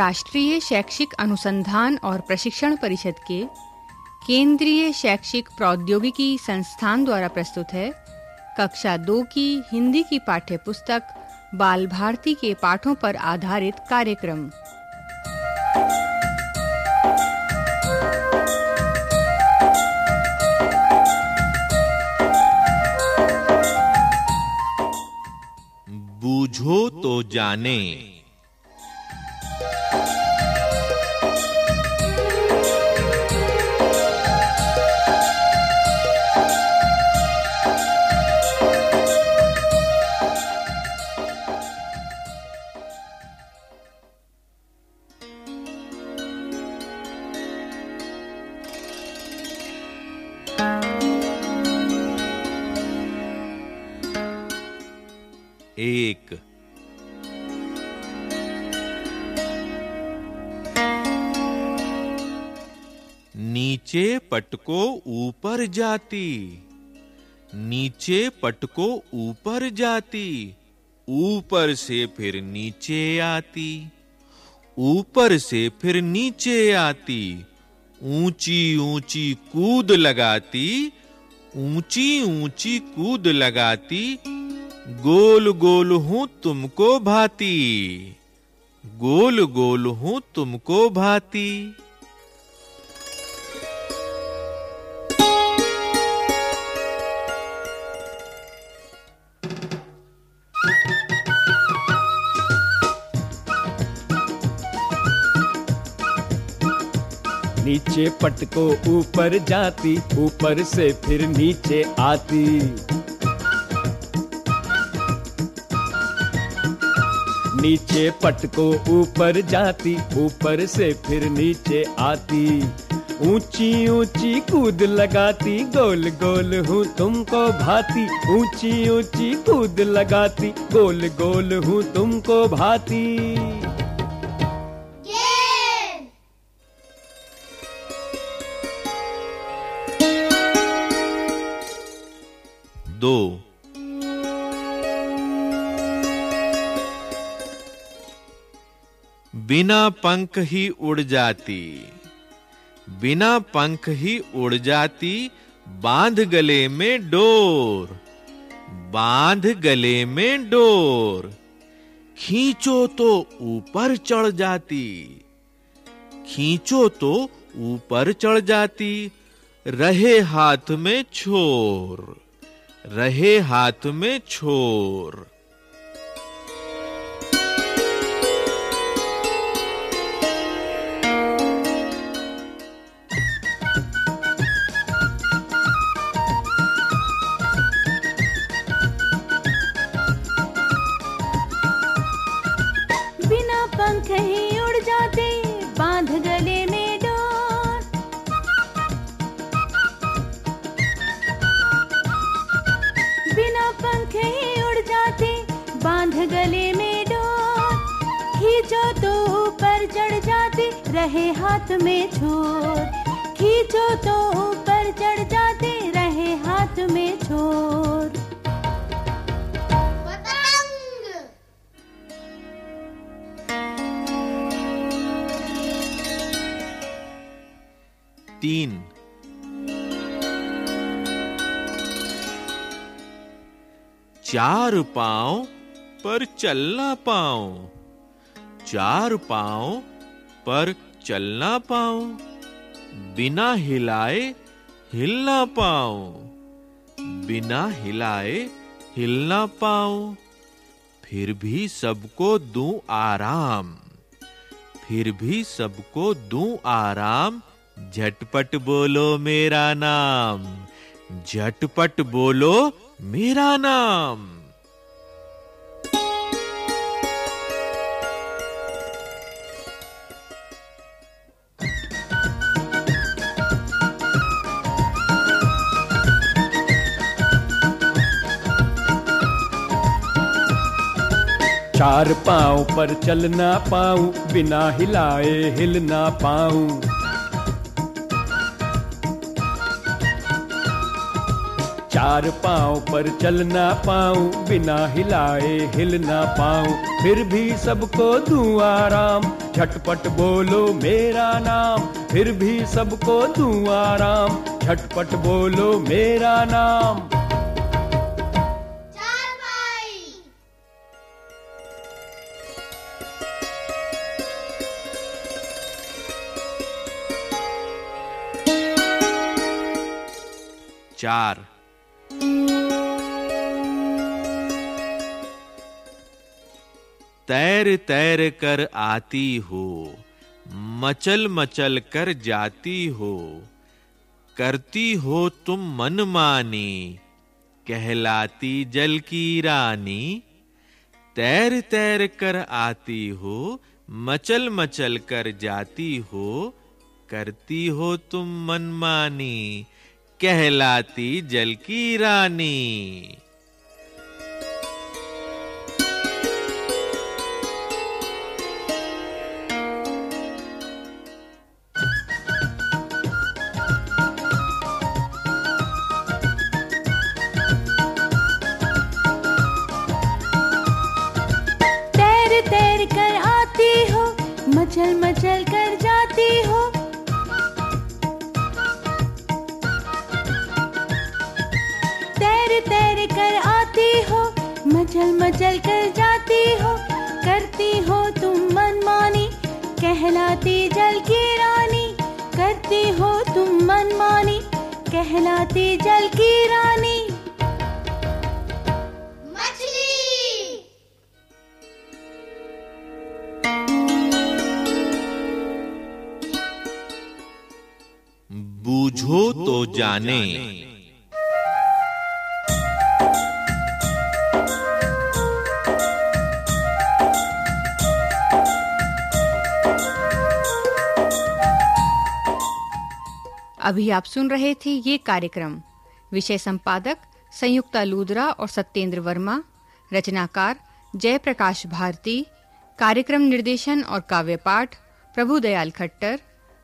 राष्ट्रीय शैक्षिक अनुसंधान और प्रशिक्षण परिषद के केंद्रीय शैक्षिक प्रौद्योगिकी संस्थान द्वारा प्रस्तुत है। कक्षा दो की हिंदी की पाठ्य पुस्तक बाल भारती के पाठों पर आधारित कार्यक्रम। बूझो तो जाने। एक। नीचे पटको ऊपर जाती। नीचे पटको ऊपर जाती। ऊपर से फिर नीचे आती। ऊपर से फिर नीचे आती। ऊँची ऊँची कूद लगाती। ऊँची ऊँची कूद लगाती। गोल गोल हूँ तुमको भाती। गोल गोल हूँ तुमको भाती। नीचे पटको ऊपर जाती, ऊपर से फिर नीचे आती। नीचे पटको ऊपर जाती ऊपर से फिर नीचे आती। ऊँची ऊँची कूद लगाती गोल गोल हूँ तुमको भाती। ऊँची ऊँची कूद लगाती गोल गोल हूँ तुमको भाती। दो। बिना पंख ही उड़ जाती। बिना पंख ही उड़ जाती, बाँध गले में डोर। बाँध गले में डोर। खींचो तो ऊपर चढ़ जाती। खींचो तो ऊपर चढ़ जाती। रहे हाथ में छोर। रहे हाथ में छोर। गले में डोर खींचो तो ऊपर चढ़ जाते रहे हाथ में छोर। खींचो तो ऊपर चढ़ जाते रहे हाथ में छोर। तीन। चार पाँव पर चलना पाँव चार पाँव पर चलना पाँव बिना हिलाए हिलना पाँव बिना हिलाए हिलना पाँव फिर भी सबको दूँ आराम। फिर भी सबको दूँ आराम। झटपट बोलो मेरा नाम। झटपट बोलो मेरा नाम। चार पाँव पर चलना पाऊँ, बिना हिलाए हिलना पाऊँ। चार पाँव पर चलना पाऊँ, बिना हिलाए हिल ना पाऊँ। फिर भी सबको दूँ आराम, झटपट बोलो मेरा नाम। फिर भी सबको दूँ आराम, झटपट बोलो मेरा नाम। चार। तैर तैर कर आती हो, मचल मचल कर जाती हो, करती हो तुम मनमानी कहलाती जल की रानी। तैर तैर कर आती हो, मचल मचल कर जाती हो, करती हो तुम मनमानी कहलाती जल की रानी। मचल मचल कर मचल कर जाती हो करती हो तुम मनमानी। कहलाती जल की रानी करती हो तुम मनमानी। कहलाती जल की रानी। बूझो तो जाने। अभी आप सुन रहे थे ये कार्यक्रम। विषय संपादक संयुक्ता लूदरा और सत्येंद्र वर्मा, रचनाकार जयप्रकाश भारती, कार्यक्रम निर्देशन और काव्य पाठ प्रभुदयाल खट्टर,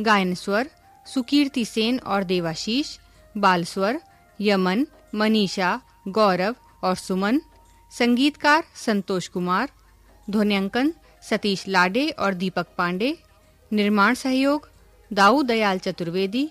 गायन स्वर सुकीर्ति सेन और देवाशीष, बाल स्वर यमन, मनीषा, गौरव और सुमन, संगीतकार संतोष कुमार, ध्वन्यांकन सतीश लाडे और दीपक पांडे, निर्माण सहयोग दाऊ दयाल चतुर्वेदी